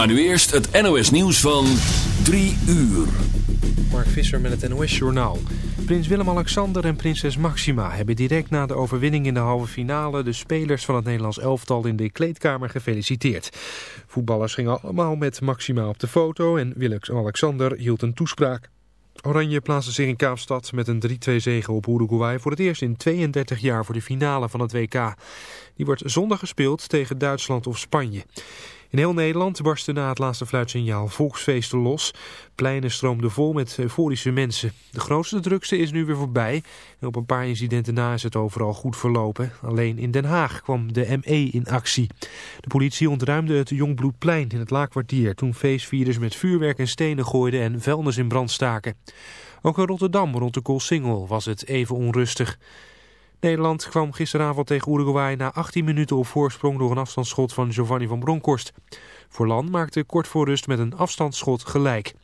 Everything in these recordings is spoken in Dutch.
Maar nu eerst het NOS nieuws van 3 uur. Mark Visser met het NOS Journaal. Prins Willem-Alexander en prinses Maxima hebben direct na de overwinning in de halve finale... de spelers van het Nederlands elftal in de kleedkamer gefeliciteerd. Voetballers gingen allemaal met Maxima op de foto en Willem-Alexander hield een toespraak. Oranje plaatste zich in Kaapstad met een 3-2 zege op Uruguay... voor het eerst in 32 jaar voor de finale van het WK. Die wordt zondag gespeeld tegen Duitsland of Spanje. In heel Nederland barsten na het laatste fluitsignaal volksfeesten los. Pleinen stroomden vol met euforische mensen. De grootste drukste is nu weer voorbij. En op een paar incidenten na is het overal goed verlopen. Alleen in Den Haag kwam de ME in actie. De politie ontruimde het Jongbloedplein in het Laakkwartier... toen feestvierders met vuurwerk en stenen gooiden en vuilnis in brand staken. Ook in Rotterdam rond de Koolsingel was het even onrustig. Nederland kwam gisteravond tegen Uruguay na 18 minuten op voorsprong door een afstandsschot van Giovanni van Bronckhorst. Forlan maakte kort voor rust met een afstandsschot gelijk.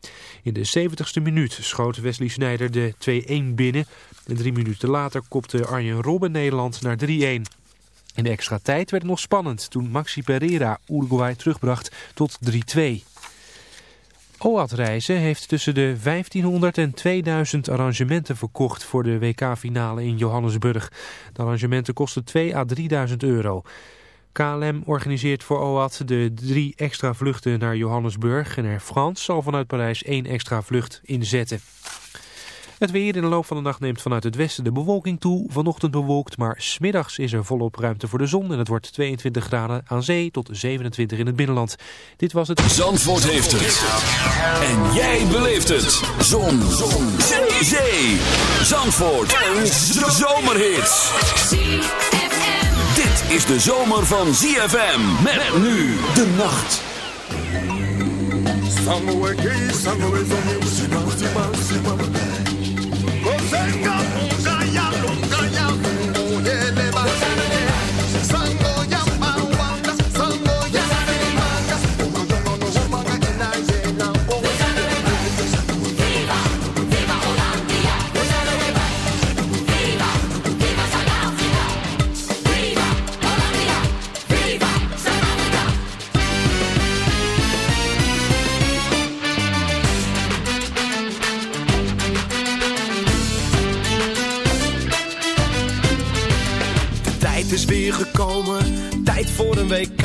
In de 70ste minuut schoot Wesley Sneijder de 2-1 binnen. En drie minuten later kopte Arjen Robben Nederland naar 3-1. In de extra tijd werd het nog spannend toen Maxi Pereira Uruguay terugbracht tot 3-2. OAT Reizen heeft tussen de 1500 en 2000 arrangementen verkocht voor de WK-finale in Johannesburg. De arrangementen kosten 2 à 3000 euro. KLM organiseert voor OAT de drie extra vluchten naar Johannesburg en Air France zal vanuit Parijs één extra vlucht inzetten. Het weer in de loop van de nacht neemt vanuit het westen de bewolking toe. Vanochtend bewolkt, maar smiddags is er volop ruimte voor de zon. En het wordt 22 graden aan zee tot 27 in het binnenland. Dit was het... Zandvoort heeft het. En jij beleeft het. Zon. zon. Zee. Zandvoort. Een zomerhit. Dit is de zomer van ZFM. Met nu de nacht.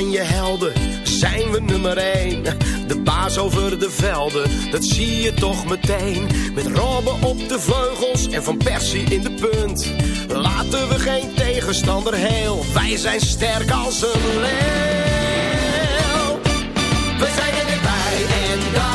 elf oranje helden zijn we nummer één. De baas over de velden, dat zie je toch meteen. Met Robben op de vleugels en Van Persie in de punt. Laten we geen tegenstander heel, wij zijn sterk als een leeuw. We zijn er weer bij en dat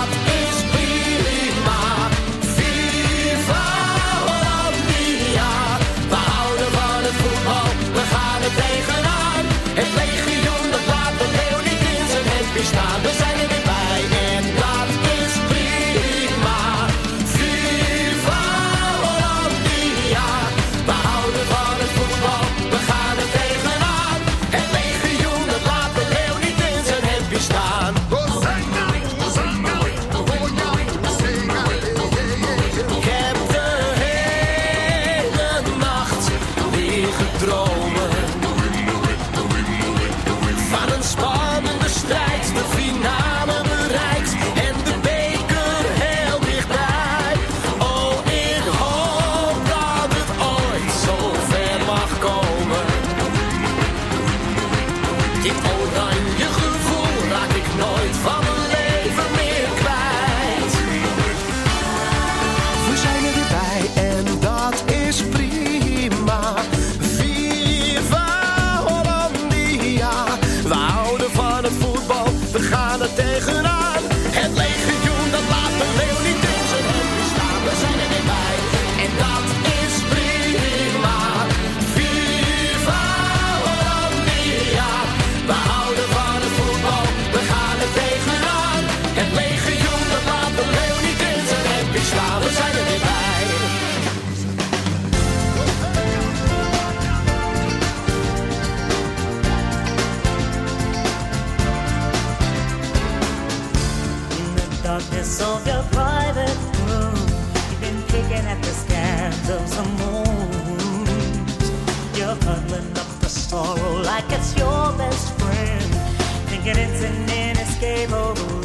It's an inescapable oh,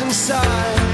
inside.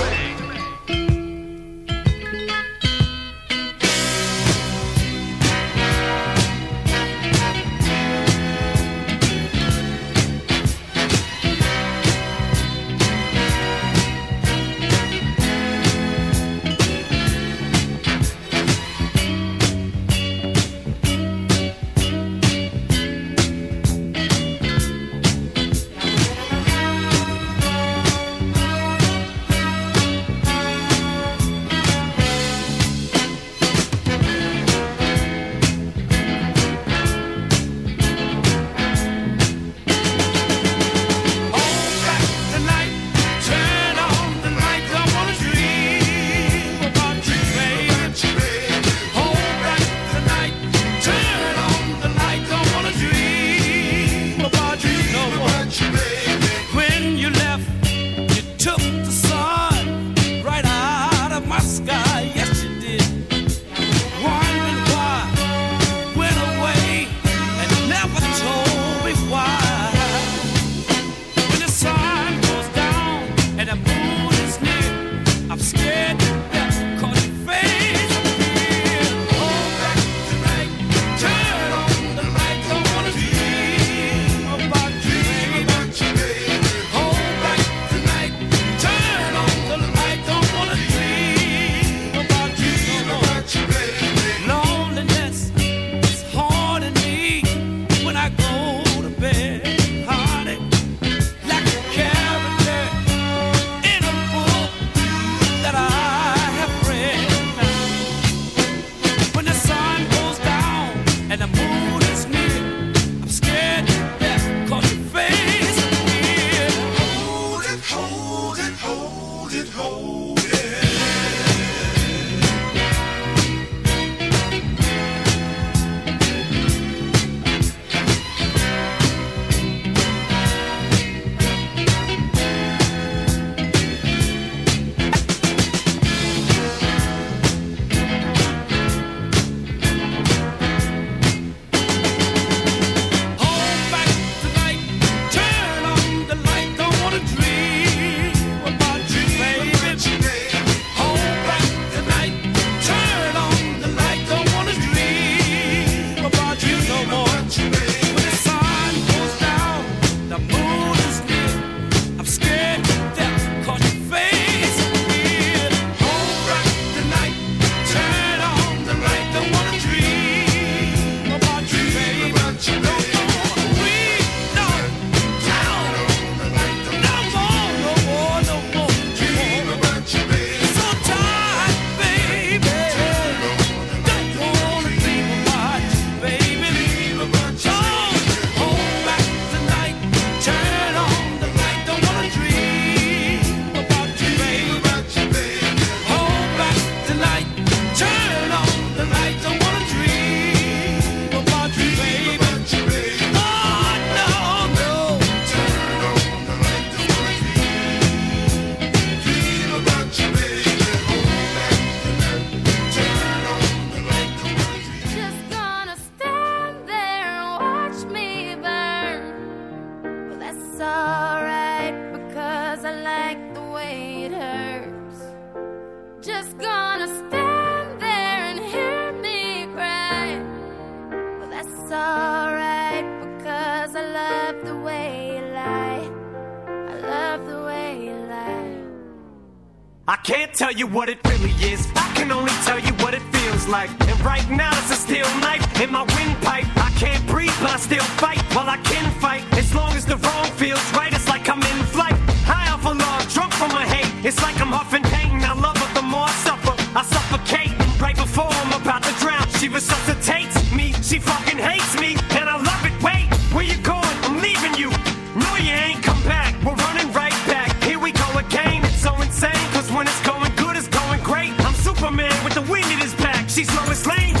She's in his pack. She's Lois Lane.